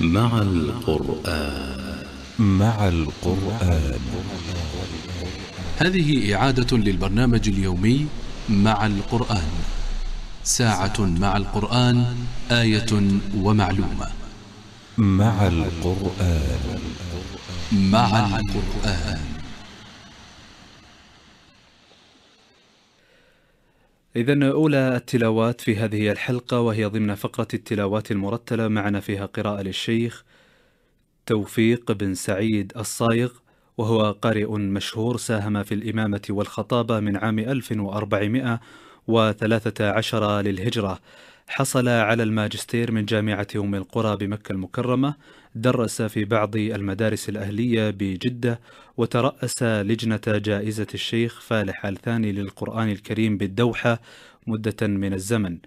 مع القرآن. مع القرآن. هذه إعادة للبرنامج اليومي مع القرآن. ساعة مع القرآن آية ومعلومة. مع القرآن. مع القرآن. إذا أولى التلاوات في هذه الحلقة وهي ضمن فقرة التلاوات المرتلة معنا فيها قراءة للشيخ توفيق بن سعيد الصايغ وهو قارئ مشهور ساهم في الإمامة والخطابة من عام 1413 للهجرة. حصل على الماجستير من جامعة أم القرى بمكة المكرمة درس في بعض المدارس الأهلية بجدة وترأس لجنة جائزة الشيخ فالح الثاني للقرآن الكريم بالدوحة مدة من الزمن.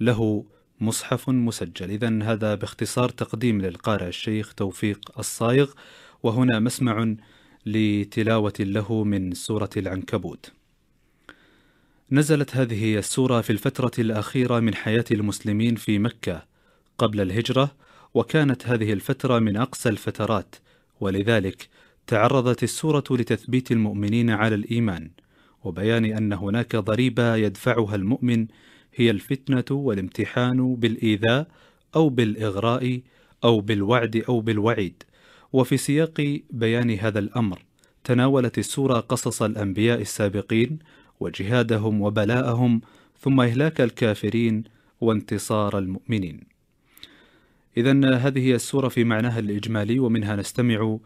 له مصحف مسجل. إذا هذا باختصار تقديم للقارئ الشيخ توفيق الصايغ وهنا مسمع لتلاوة له من سورة العنكبوت. نزلت هذه السورة في الفترة الأخيرة من حياة المسلمين في مكة قبل الهجرة وكانت هذه الفترة من أقسى الفترات ولذلك تعرضت السورة لتثبيت المؤمنين على الإيمان وبيان أن هناك ضريبة يدفعها المؤمن هي الفتنة والامتحان بالإيذاء أو بالإغراء أو بالوعد أو بالوعيد. وفي سياق بيان هذا الأمر تناولت السورة قصص الأنبياء السابقين وجهادهم وبلاءهم ثم إهلاك الكافرين وانتصار المؤمنين. إذا هذه هي السورة في معناها الإجمالي ومنها نستمع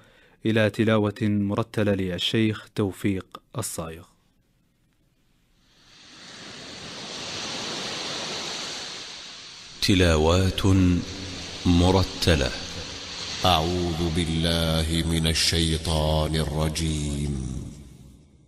إلى تلاوة مرتلة للشيخ توفيق الصايغ. تلاوات مرتلة. أعوذ بالله من الشيطان الرجيم.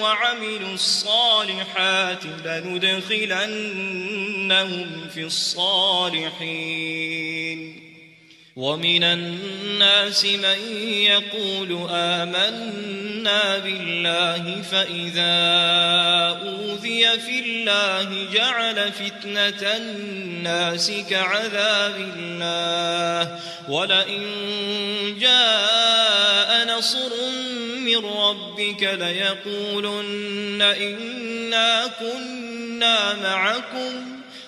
وعملوا الصالحات لندخلنهم في الصالحين. ومن الناس من يقول آمنا بالله فإذا أوذي في الله جعل فتنة الناس كعذاب الله. ولئن جاء نصر من ربك ليقولن إنا كنا معكم.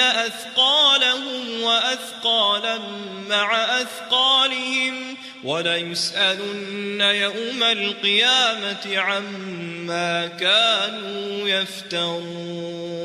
أثقالهم وأثقالا مع أثقالهم وليسألن يوم القيامة عما كانوا يفترون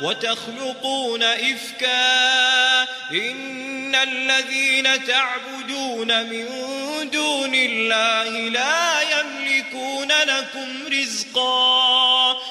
وتخلقون إفكا إن الذين تعبدون من دون الله لا يملكون لكم رزقا.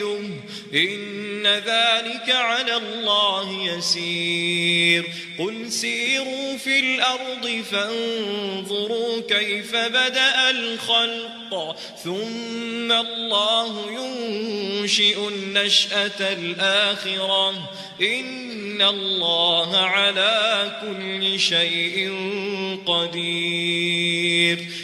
يعيده إن ذلك على الله يسير. قل سيروا في الأرض فانظروا كيف بدأ الخلق. ثم الله ينشئ النشأة الآخرة. إن الله على كل شيء قدير.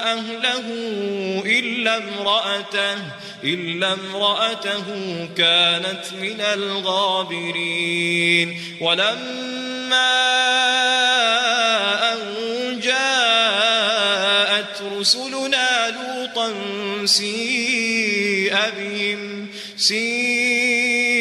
وأهله إلا امرأته إلا امرأته كانت من الغابرين. ولما أن جاءت رسلنا لوطا سيء بهم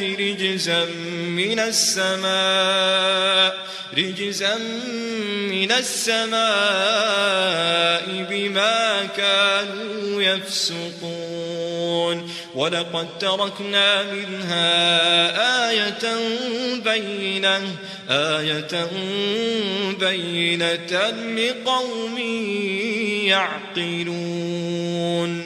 رجزا من السماء رجزا من السماء بما كانوا يفسقون. ولقد تركنا منها آية بينة آية بينة لقوم يعقلون.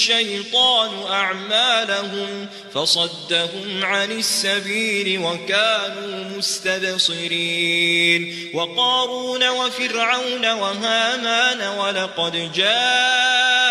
أعمالهم فصدهم عن السبيل وكانوا مستبصرين وقارون وفرعون وهامان ولقد جاءهم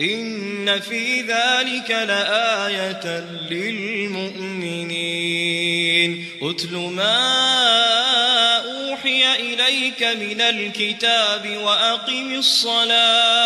إن في ذلك لآية للمؤمنين. أتل ما أوحي إليك من الكتاب وأقم الصلاة.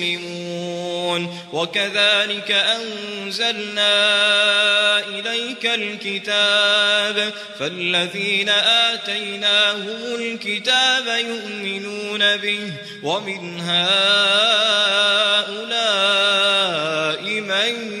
وكذلك أنزلنا إليك الكتاب فالذين آتيناهم الكتاب يؤمنون به ومن هؤلاء من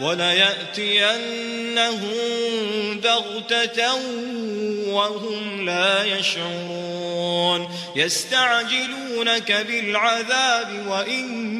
وليأتينهم بغتة وهم لا يشعرون. يستعجلونك بالعذاب وإن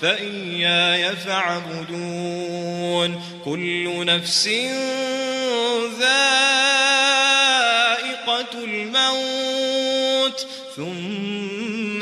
فإياي فاعبدون. كل نفس ذائقة الموت. ثم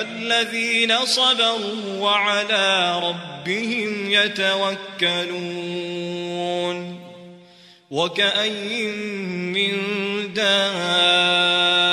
الذين صبروا وعلى ربهم يتوكلون. وكأي من دار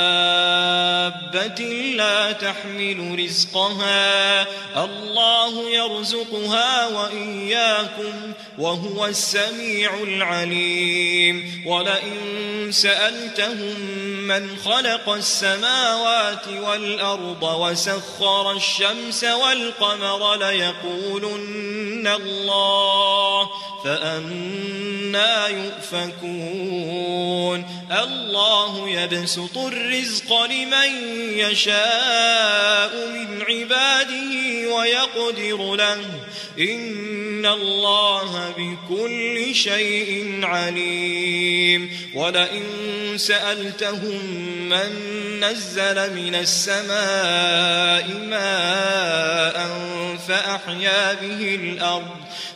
دابة لا تحمل رزقها. الله يرزقها وإياكم وهو السميع العليم. ولئن سألتهم من خلق السماوات والأرض وسخر الشمس والقمر ليقولن الله فأنا يؤفكون. الله يبسط الرزق لمن يشاء من عباده ويقدر له. إن الله بكل شيء عليم. ولئن سألتهم من نزل من السماء ماء فأحيا به الأرض.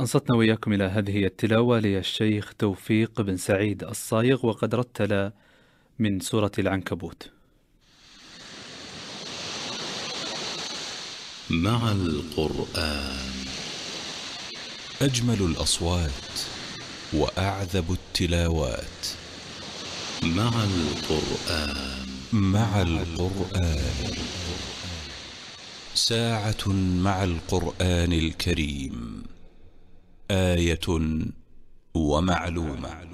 أنصتنا وإياكم إلى هذه التلاوة للشيخ توفيق بن سعيد الصايغ وقد رتل من سورة العنكبوت. مع القرآن. أجمل الأصوات وأعذب التلاوات. مع القرآن. مع القرآن. ساعة مع القرآن الكريم. آية ومعلومة.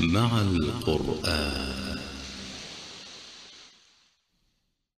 مع القرآن.